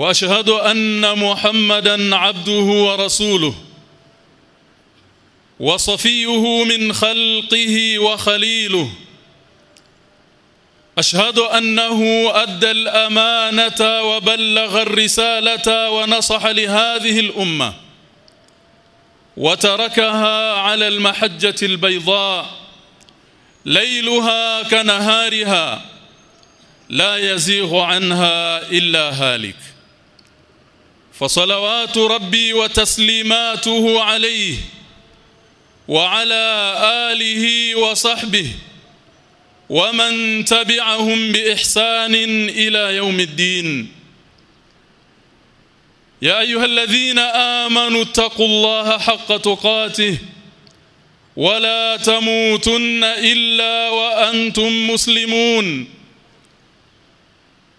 وأشهد أن محمدا عبده ورسوله وصفيه من خلقه وخليله. أشهد أنه أدى الأمانة وبلغ الرسالة ونصح لهذه الأمة وتركها على المحجة البيضاء ليلها كنهارها لا يزيغ عنها إلا هالك. فصلوات ربي وتسليماته عليه وعلى آله وصحبه ومن تبعهم بإحسان إلى يوم الدين. يا أيها الذين آمنوا اتقوا الله حق تقاته ولا تموتن إلا وأنتم مسلمون.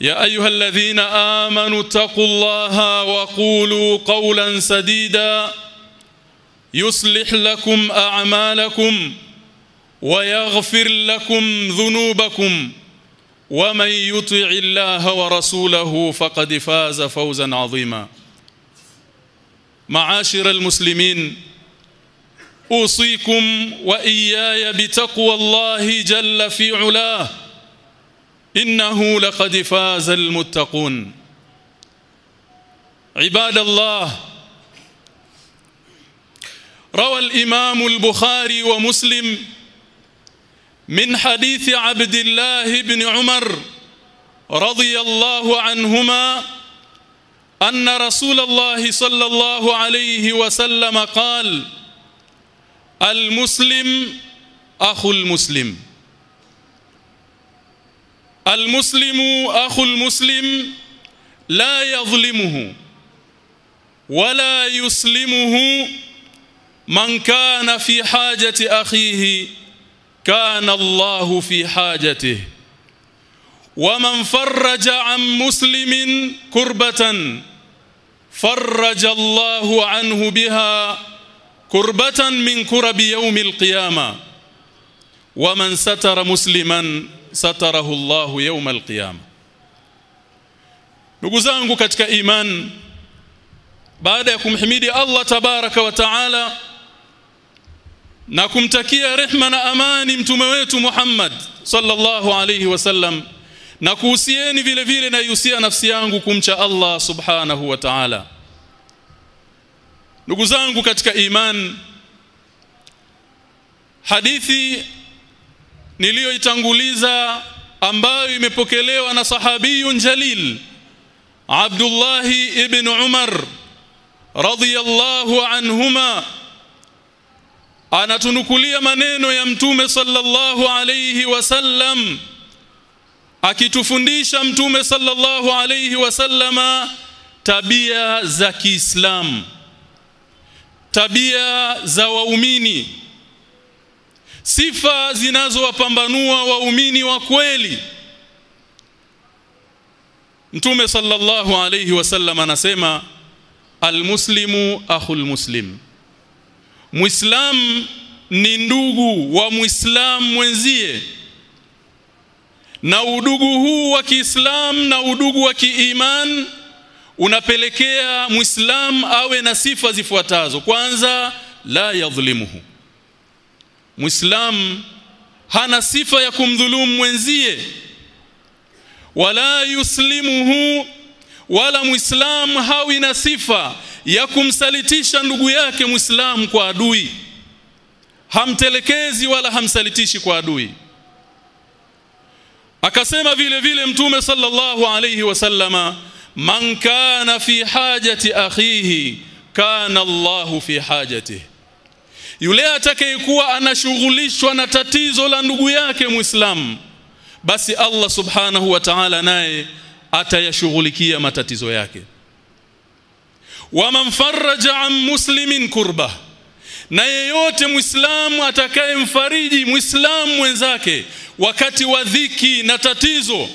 يا أيها الذين آمنوا اتقوا الله وقولوا قولا سديدا يصلح لكم أعمالكم ويغفر لكم ذنوبكم ومن يطع الله ورسوله فقد فاز فوزا عظيما. معاشر المسلمين أوصيكم وإياي بتقوى الله جل في علاه. إنه لقد فاز المتقون. عباد الله روى الإمام البخاري ومسلم من حديث عبد الله بن عمر رضي الله عنهما أن رسول الله صلى الله عليه وسلم قال المسلم أخو المسلم. المسلم أخو المسلم لا يظلمه ولا يسلمه من كان في حاجة أخيه كان الله في حاجته. ومن فرج عن مسلم كربة فرج الله عنه بها كربة من كرب يوم القيامة. ومن ستر مسلما ستره الله يوم القيامة ndugu zangu katika iman baada ya kumhimidi Allah tabaraka wa taala na kumtakia rehma na amani mtume wetu Muhammad sallallahu alayhi wasallam na kuhusieni vile vile na yusia nafsi yangu kumcha Allah subhanahu wa ta'ala ndugu zangu katika iman hadithi niliyoitanguliza ambayo imepokelewa na sahabiyun jalil Abdullah ibn Umar radiyallahu anhuma anatunukulia maneno ya mtume sallallahu alayhi wasallam akitufundisha mtume sallallahu alayhi wasallama tabia za Kiislamu tabia za waumini sifa zinazowapambanua waumini wa kweli. Mtume sallallahu alayhi wasallam anasema almuslimu akhul muslim. Muislam ni ndugu wa Muislam mwenzie. Na udugu huu wa Kiislam na udugu wa kiiman unapelekea Muislam awe na sifa zifuatazo. Kwanza la yadhlimuhu Muislam hana sifa ya kumdhulumu mwenzie. Wala yuslimuhu wala muislam hawi na sifa ya kumsalitisha ndugu yake Muislamu kwa adui. Hamtelekezi wala hamsalitishi kwa adui. Akasema vile vile mtume sallallahu alayhi wasallama man kana fi hajati akhihi kana Allahu fi hajatihi yule atakayekuwa anashughulishwa na tatizo la ndugu yake Muislamu basi Allah subhanahu wa ta'ala naye atayashughulikia matatizo yake. Waman faraja an muslimin kurba na yeyote muislamu atakayemfariji muislamu mwenzake wakati wa dhiki na tatizo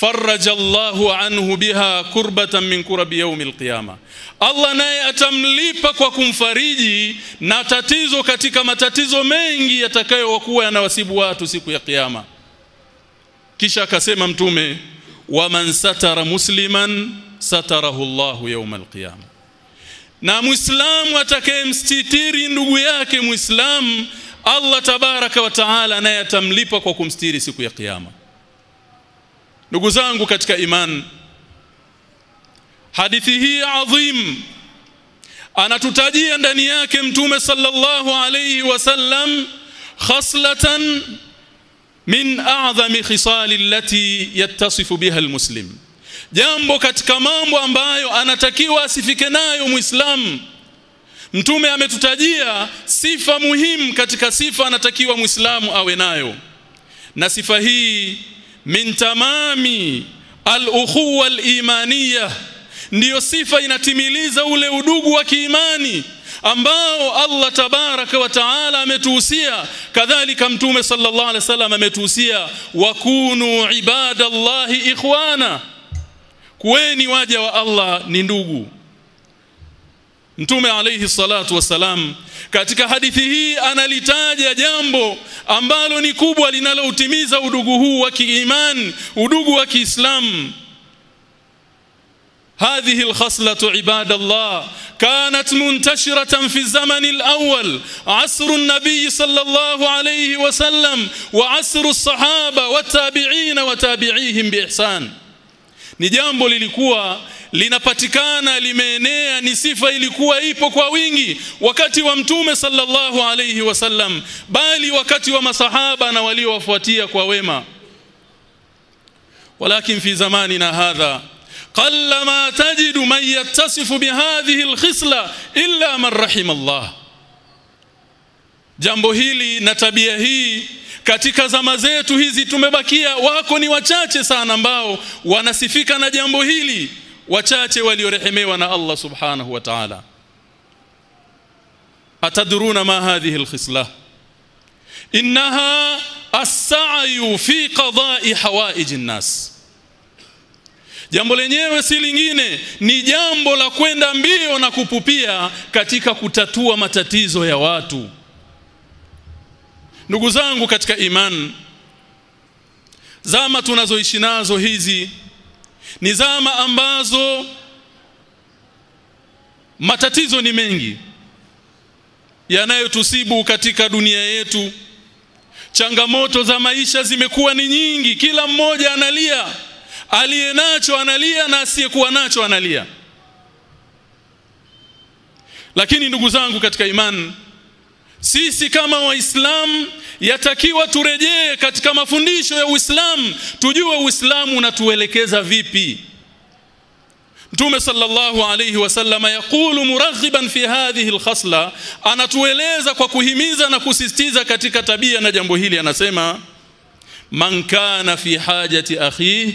faraja Allahu anhu biha kurbatan min kurabi yaumi alqiyama Allah naye atamlipa kwa kumfariji na tatizo katika matatizo mengi yatakayokuwa yanawasibu watu siku ya kiyama. Kisha akasema mtume waman satara musliman satarahu Allahu yawm alqiyama na muislamu atakayemstitiri ndugu yake muislamu Allah tabaraka wa taala naye atamlipa kwa kumstiri siku ya kiyama ndugu zangu katika imani hadithi hii adhim anatutajia ndani yake mtume sallallahu alayhi wasallam khaslatan min a'zami khisali allati yattasifu biha almuslim. Jambo katika mambo ambayo anatakiwa asifike nayo muislamu mtume ametutajia sifa muhimu katika sifa anatakiwa muislamu awe nayo. Na sifa hii min tamami al-ukhuwa al-imaniyah ndiyo sifa inatimiliza ule udugu wa kiimani ambao Allah tabaraka wa taala ametuhusia. Kadhalika mtume sallallahu alaihi wasallam ametuhusia wakunu ibadallahi ikhwana. Kuweni waja wa Allah ni ndugu Mtume alayhi salatu wasalam katika hadithi hii analitaja jambo ambalo ni kubwa linaloutimiza udugu huu wa kiimani udugu wa Kiislamu هذه الخصلة عباد الله كانت منتشرة في الزمن الأول عصر النبي صلى الله عليه وسلم وعصر الصحابة والتابعين وتابعيهم بإحسان ni jambo lilikuwa linapatikana limeenea ni sifa ilikuwa ipo kwa wingi wakati wa mtume sallallahu alayhi wasallam bali wakati wa masahaba na waliowafuatia kwa wema. Walakin fi zamanina hadha qalla ma tajidu man yattasifu bihadhihi alkhisla illa man rahima Allah. Jambo hili na tabia hii katika zama zetu hizi tumebakia wako ni wachache sana ambao wanasifika na jambo hili wachache waliorehemewa na Allah subhanahu wa ta'ala. Atadruna ma hadhihi alkhisla? Innaha as-sa'yu fi qada'i hawaij an-nas. Jambo lenyewe si lingine ni jambo la kwenda mbio na kupupia katika kutatua matatizo ya watu. Ndugu zangu katika imani zama tunazoishi nazo hizi ni zama ambazo matatizo ni mengi yanayotusibu katika dunia yetu. Changamoto za maisha zimekuwa ni nyingi, kila mmoja analia. Aliye nacho analia na asiyekuwa nacho analia. Lakini ndugu zangu katika imani sisi kama waislamu yatakiwa turejee katika mafundisho ya Uislamu. Tujue Uislamu unatuelekeza vipi. Mtume sallallahu alayhi wasallam yakulu muraghiban fi hadhihi alkhasla anatueleza kwa kuhimiza na kusisitiza katika tabia na jambo hili anasema man kana fi hajati akhihi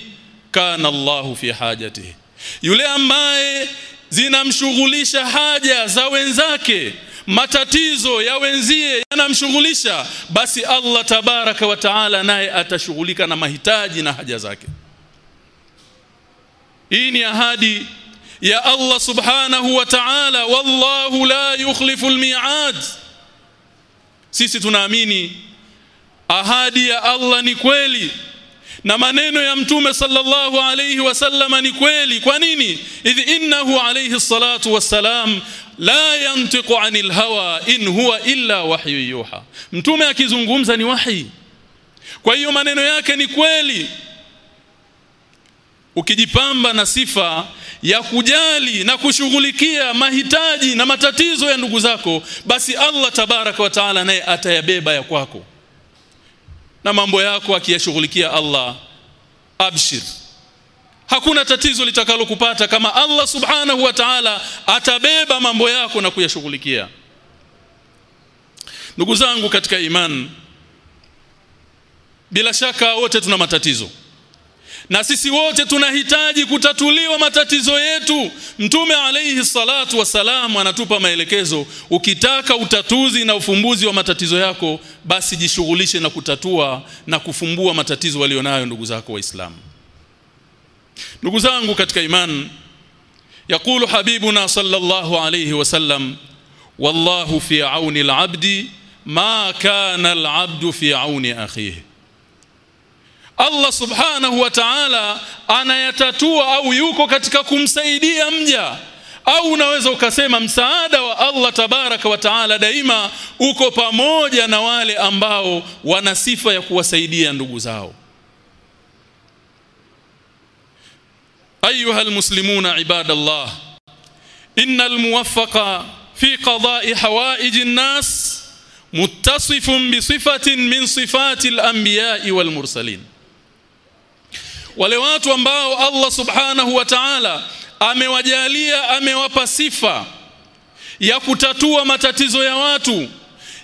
kana Allahu fi hajatihi. Yule ambaye zinamshughulisha haja za wenzake matatizo ya wenzie yanamshughulisha basi Allah tabaraka wa taala naye atashughulika na mahitaji na haja zake. Hii ni ahadi ya Allah subhanahu wa ta'ala wallahu la yukhlifu almi'ad. Sisi tunaamini ahadi ya Allah ni kweli na maneno ya mtume sallallahu alayhi wasallama ni kweli. Kwa nini? Idh innahu alayhi salatu wassalam la yantiqu anil hawa in huwa illa wahyu yuha. Mtume akizungumza ni wahi. Kwa hiyo maneno yake ni kweli. Ukijipamba na sifa ya kujali na kushughulikia mahitaji na matatizo ya ndugu zako basi Allah tabaraka wa taala naye atayabeba ya kwako. Na mambo yako akiyashughulikia Allah abshir hakuna tatizo litakalokupata kama Allah subhanahu wa ta'ala atabeba mambo yako na kuyashughulikia. Ndugu zangu katika iman bila shaka wote tuna matatizo. Na sisi wote tunahitaji kutatuliwa matatizo yetu. Mtume alayhi salatu wasalam anatupa maelekezo ukitaka utatuzi na ufumbuzi wa matatizo yako basi jishughulishe na kutatua na kufumbua matatizo walionayo ndugu zako waislamu ndugu zangu katika iman yakulu habibuna sallallahu alayhi wasallam wallahu fi auni alabdi ma kana alabdu fi auni akhihi. Allah subhanahu wa ta'ala anayatatua au yuko katika kumsaidia mja. Au unaweza ukasema msaada wa Allah tabaraka wa taala daima uko pamoja na wale ambao wana sifa ya kuwasaidia ndugu zao أيها المسلمون عباد الله إن الموفق في قضاء حوائج الناس متصف بصفة من صفات الأنبياء والمرسلين. ولوات وانباه الله سبحانه وتعالى أم وجالية أمي وفصفة يكتتوى متتزو يواتو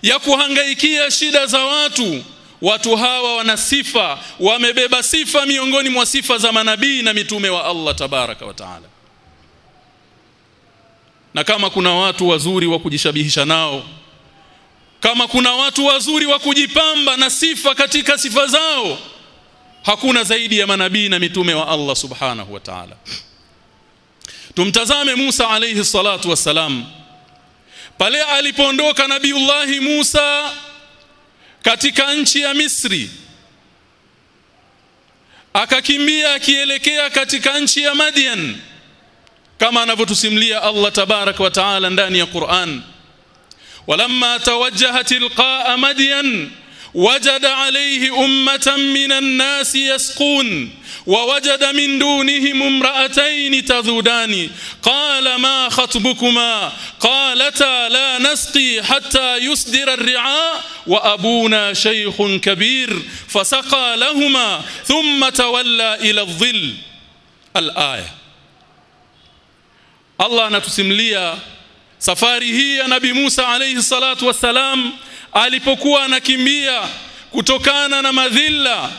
يكهنغيكي شدز يواتو watu hawa wana sifa wamebeba sifa miongoni mwa sifa za manabii na mitume wa Allah tabaraka wa taala. Na kama kuna watu wazuri wa kujishabihisha nao kama kuna watu wazuri wa kujipamba na sifa katika sifa zao hakuna zaidi ya manabii na mitume wa Allah subhanahu wa ta'ala. Tumtazame Musa alayhi salatu wassalam. Pale alipoondoka nabiullahi Musa katika nchi ya Misri. Akakimbia akielekea katika nchi ya Madian. Kama anavyotusimulia Allah tabarak wa taala ndani ya Qur'an. Walamma tawajjaha tilqaa Madian وجد عليه أمة من الناس يسقون ووجد من دونهم امرأتين تذودان. قال ما خطبكما؟ قالتا لا نسقي حتى يصدر الرعاء وأبونا شيخ كبير فسقى لهما ثم تولى إلى الظل. الآية. الله نتسمليا safari hii ya nabii Musa alayhi wassalam alipokuwa anakimbia kutokana na madhila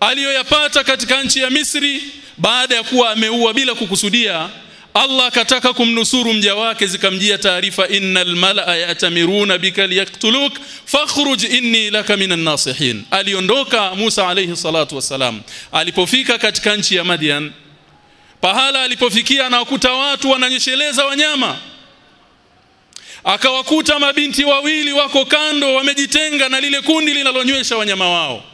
aliyoyapata katika nchi ya Misri baada ya kuwa ameua bila kukusudia Allah akataka kumnusuru mja wake zikamjia taarifa innal malaa yatamiruna bika liyaktuluk fakhruj inni laka minan nasihin. Aliondoka Musa alayhi salatu wassalam. Alipofika katika nchi ya Madian pahala alipofikia anawakuta watu wananyesheleza wanyama akawakuta mabinti wawili wako kando wamejitenga na lile kundi linalonywesha wanyama wao.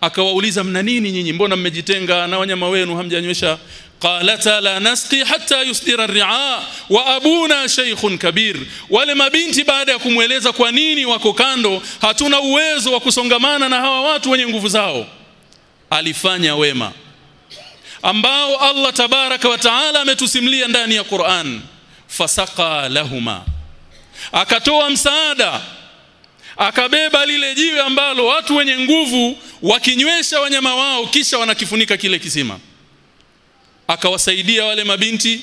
Akawauliza mna nini nyinyi? Mbona mmejitenga na wanyama wenu? Hamjanywesha? Qalata la nasqi hatta yusdira ar-ri'a wa abuna shaykhun kabir. Wale mabinti baada ya kumweleza kwa nini wako kando hatuna uwezo wa kusongamana na hawa watu wenye nguvu zao. Alifanya wema ambao Allah tabaraka wa taala ametusimlia ndani ya Qur'an fasaka lahuma. Akatoa msaada akabeba lile jiwe ambalo watu wenye nguvu wakinywesha wanyama wao kisha wanakifunika kile kisima. Akawasaidia wale mabinti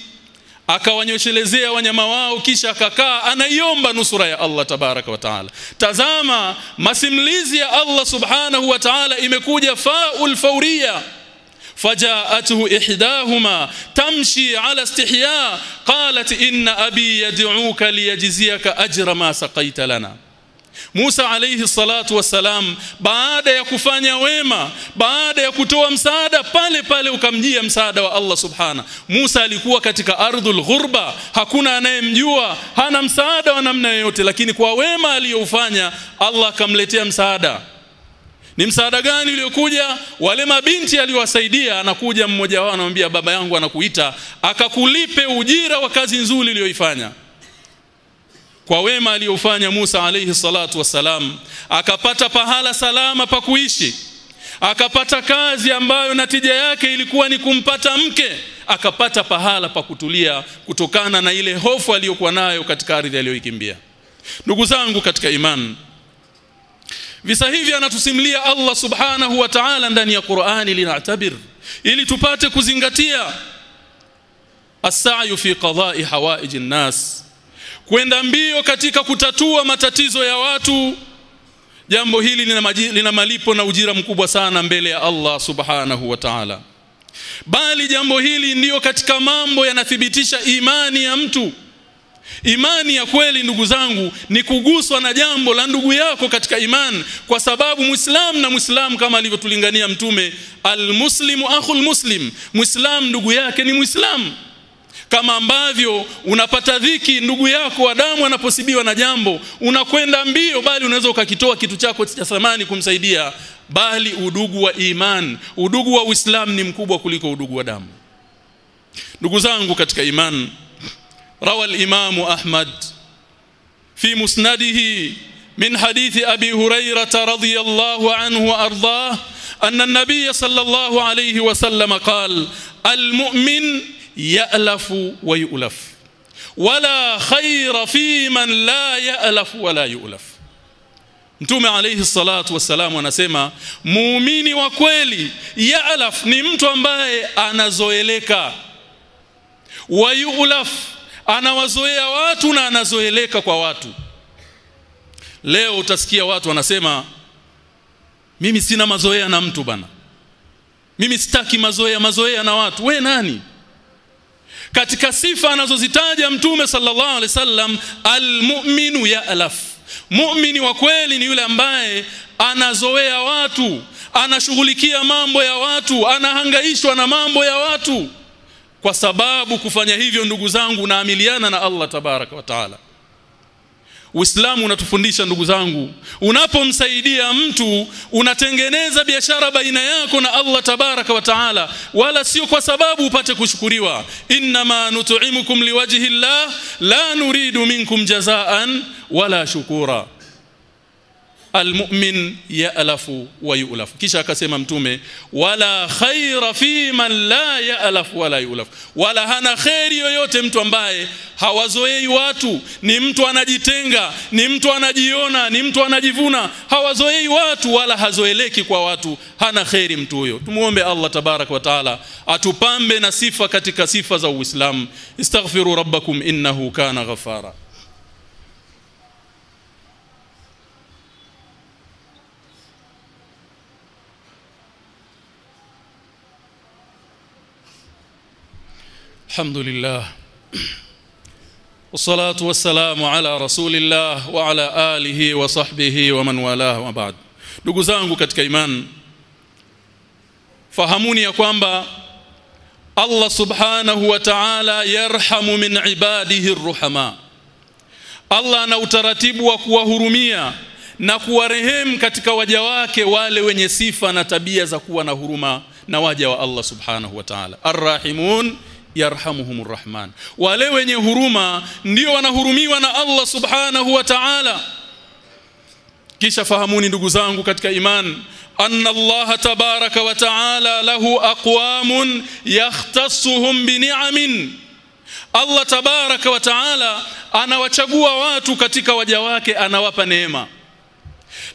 akawanyoshelezea wanyama wao kisha akakaa anaiomba nusura ya Allah tabaraka wa taala. Tazama masimulizi ya Allah subhanahu wa taala imekuja faul fauria فجاءته إحداهما تمشي على استحياء قالت إن أبي يدعوك ليجزيك أجر ما سقيت لنا Musa alayhi salatu wassalam baada ya kufanya wema baada ya kutoa msaada pale pale ukamjia msaada wa Allah subhana Musa alikuwa katika ardhul ghurba hakuna anayemjua hana msaada wa namna yoyote lakini kwa wema aliyoufanya Allah akamletea msaada ni msaada gani uliokuja? Wale mabinti aliowasaidia anakuja mmoja wao anamwambia baba yangu anakuita akakulipe ujira wa kazi nzuri uliyoifanya. Kwa wema aliyofanya Musa alayhi salatu wassalam akapata pahala salama pa kuishi akapata kazi ambayo natija yake ilikuwa ni kumpata mke akapata pahala pa kutulia kutokana na ile hofu aliyokuwa nayo katika ardhi aliyoikimbia. Ndugu zangu katika imani visa hivi anatusimulia Allah subhanahu wa ta'ala ndani ya Qur'ani linatabir. Ili tupate kuzingatia as-sa'yu fi qada'i hawaij an-nas kwenda mbio katika kutatua matatizo ya watu. Jambo hili lina, lina malipo na ujira mkubwa sana mbele ya Allah subhanahu wa ta'ala. Bali jambo hili ndiyo katika mambo yanathibitisha imani ya mtu Imani ya kweli ndugu zangu ni kuguswa na jambo la ndugu yako katika imani kwa sababu Muislamu na Muislamu kama alivyotulingania mtume almuslimu akhul muslim. Muislamu ndugu yake ni Muislamu kama ambavyo unapata dhiki ndugu yako wa damu anaposibiwa na jambo unakwenda mbio bali unaweza ukakitoa kitu chako cha thamani kumsaidia. Bali udugu wa iman udugu wa Uislamu ni mkubwa kuliko udugu wa damu ndugu zangu katika imani روى الإمام أحمد. في مسنده من حديث أبي هريرة رضي الله عنه وأرضاه أن النبي صلى الله عليه وسلم قال المؤمن يألف ويؤلف ولا خير في من لا يألف ولا يؤلف. Mtume alayhi salatu wassalam anasema muumini wa kweli ya'laf ni mtu ambaye anazoeleka. Anawazoea watu na anazoeleka kwa watu. Leo utasikia watu wanasema mimi sina mazoea na mtu bana. Mimi sitaki mazoea mazoea na watu. We nani? Katika sifa anazozitaja mtume sallallahu alaihi wasallam almu'minu ya'laf. Mu'mini wa kweli ni yule ambaye anazoea watu anashughulikia mambo ya watu anahangaishwa na mambo ya watu kwa sababu kufanya hivyo ndugu zangu naamiliana na Allah tabaraka wa taala. Uislamu unatufundisha ndugu zangu unapomsaidia mtu unatengeneza biashara baina yako na Allah tabaraka wa taala wala sio kwa sababu upate kushukuriwa. Inma nut'imukum liwajhi llah la nuridu minkum jazaan wala shukura almu'min ya'lafu wa yu'laf kisha akasema mtume wala khaira fi man la yalafu wala yu'lafu. Wala hana khairi yoyote mtu ambaye hawazoei watu. Ni mtu anajitenga ni mtu anajiona ni mtu anajivuna. Hawazoei watu wala hazoeleki kwa watu. Hana khairi mtu huyo. Tumuombe Allah tabarak wa taala atupambe na sifa katika sifa za Uislamu. Istaghfiru rabbakum innahu kana ghafara الحمد لله والصلاة والسلام على رسول الله وعلى آله وصحبه ومن والاه وبعد ndugu zangu katika imani fahamuni ya kwamba Allah subhanahu wa ta'ala yarhamu min ibadihi arruhama Allah ana utaratibu wa kuwahurumia na kuwarehemu katika waja wake wale wenye sifa na tabia za kuwa na huruma na waja wa Allah subhanahu wa ta'ala arrahimun yarhamuhumur rahman. Wale wenye huruma ndio wanahurumiwa na Allah subhanahu wa ta'ala. Kisha fahamuni ndugu zangu katika iman anna Allah tabaraka wa ta'ala lahu aqwamun yahtassuhum bi ni'amin. Allah tabaraka wa ta'ala anawachagua watu katika waja wake anawapa neema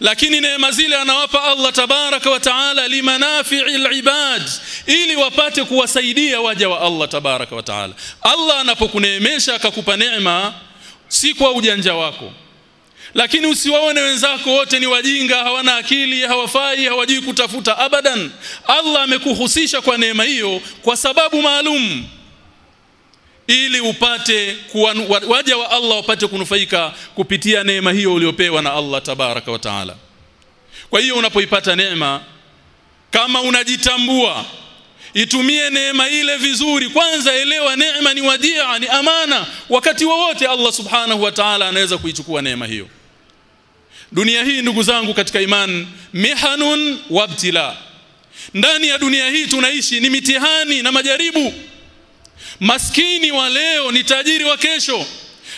lakini neema zile anawapa Allah tabaraka wa taala limanafi'il ibad ili wapate kuwasaidia waja wa Allah tabaraka wa taala. Allah anapokuneemesha akakupa neema si kwa ujanja wako. Lakini usiwaone wenzako wote ni wajinga hawana akili hawafai hawajui kutafuta abadan. Allah amekuhusisha kwa neema hiyo kwa sababu maalum ili upate waja wa Allah wapate kunufaika kupitia neema hiyo uliopewa na Allah tabaraka wa taala. Kwa hiyo unapoipata neema kama unajitambua itumie neema ile vizuri. Kwanza elewa neema ni wadia ni amana. Wakati wowote Allah subhanahu wa ta'ala anaweza kuichukua neema hiyo. Dunia hii ndugu zangu katika iman mihanun wabtila ndani ya dunia hii tunaishi ni mitihani na majaribu maskini wa leo ni tajiri wa kesho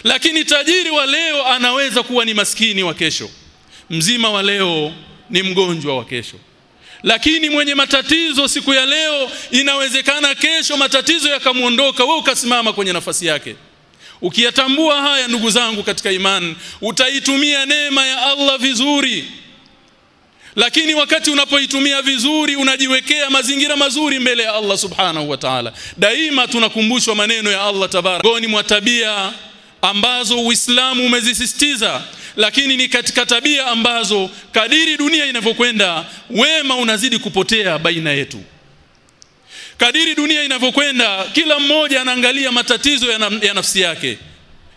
lakini tajiri wa leo anaweza kuwa ni maskini wa kesho. Mzima wa leo ni mgonjwa wa kesho. Lakini mwenye matatizo siku ya leo inawezekana kesho matatizo yakamuondoka wewe ukasimama kwenye nafasi yake. Ukiyatambua haya ndugu zangu katika imani utaitumia neema ya Allah vizuri lakini wakati unapoitumia vizuri unajiwekea mazingira mazuri mbele ya Allah subhanahu wa ta'ala. Daima tunakumbushwa maneno ya Allah tabarak goni mwa tabia ambazo Uislamu umezisisitiza lakini ni katika tabia ambazo kadiri dunia inavyokwenda wema unazidi kupotea baina yetu. Kadiri dunia inavyokwenda kila mmoja anaangalia matatizo ya, na, ya nafsi yake.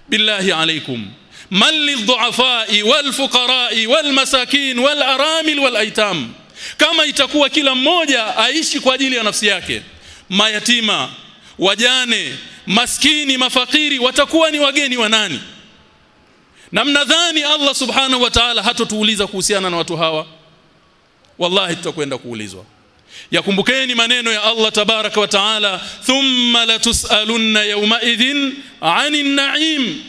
Billahi alaikum man lidhuafai walfuqarai walmasakin walaramil walaitam kama itakuwa kila mmoja aishi kwa ajili ya nafsi yake mayatima wajane maskini mafakiri watakuwa ni wageni wa nani? Na mnadhani Allah subhanahu wa ta'ala hatotuuliza kuhusiana na watu hawa? Wallahi tutakwenda kuulizwa. Yakumbukeni maneno ya Allah tabaraka wa taala thumma latusalunna yawma idhin 'anil na'im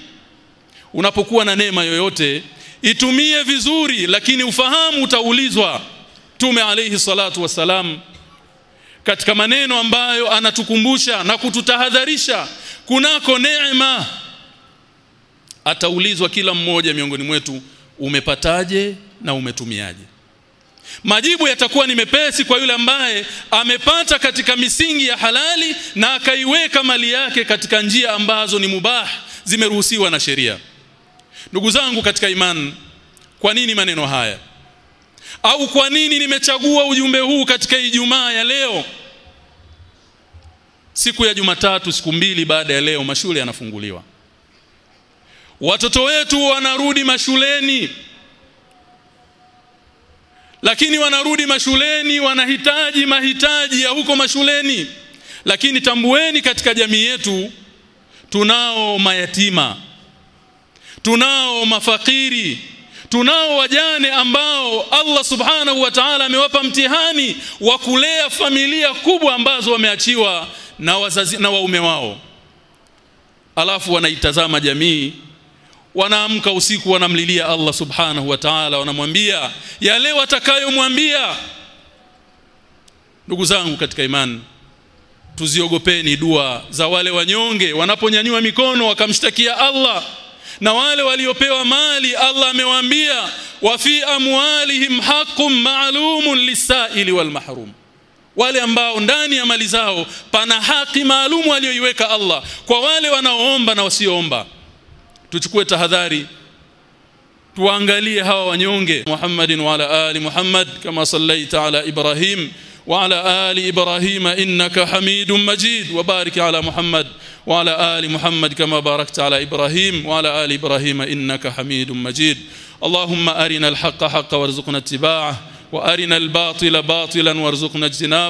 unapokuwa na neema yoyote itumie vizuri lakini ufahamu utaulizwa. Tume alayhi salatu wasalam katika maneno ambayo anatukumbusha na kututahadharisha kunako neema. Ataulizwa kila mmoja miongoni mwetu umepataje na umetumiaje? Majibu yatakuwa ni mepesi kwa yule ambaye amepata katika misingi ya halali na akaiweka mali yake katika njia ambazo ni mubah zimeruhusiwa na sheria ndugu zangu katika imani kwa nini maneno haya? Au kwa nini nimechagua ujumbe huu katika Ijumaa ya leo? Siku ya Jumatatu siku mbili baada ya leo mashule yanafunguliwa. Watoto wetu wanarudi mashuleni. Lakini wanarudi mashuleni wanahitaji mahitaji ya huko mashuleni. Lakini tambueni katika jamii yetu tunao mayatima tunao mafakiri tunao wajane ambao Allah subhanahu wa ta'ala amewapa mtihani wa kulea familia kubwa ambazo wameachiwa na wazazi na waume wao. Alafu wanaitazama jamii wanaamka usiku wanamlilia Allah subhanahu wa ta'ala wanamwambia yale watakayomwambia. Ndugu zangu katika imani tuziogopeni dua za wale wanyonge wanaponyanyua mikono wakamshtakia Allah na wale waliopewa mali Allah amewaambia wa fi amwalihim haqqun ma'lumun lisaili wal mahrum wale ambao ndani ya mali zao pana haki maalumu aliyoiweka Allah. Kwa wale wanaoomba na wasioomba tuchukue tahadhari tuangalie hawa wanyonge Muhammadin wa ala ali Muhammad kama sallaita ala Ibrahim وعلى آل إبراهيم إنك حميد مجيد. وبارك على محمد وعلى آل محمد كما باركت على إبراهيم وعلى آل إبراهيم إنك حميد مجيد. اللهم أرنا الحق حقا وارزقنا اتباعه وأرنا الباطل باطلا وارزقنا اجتنابه.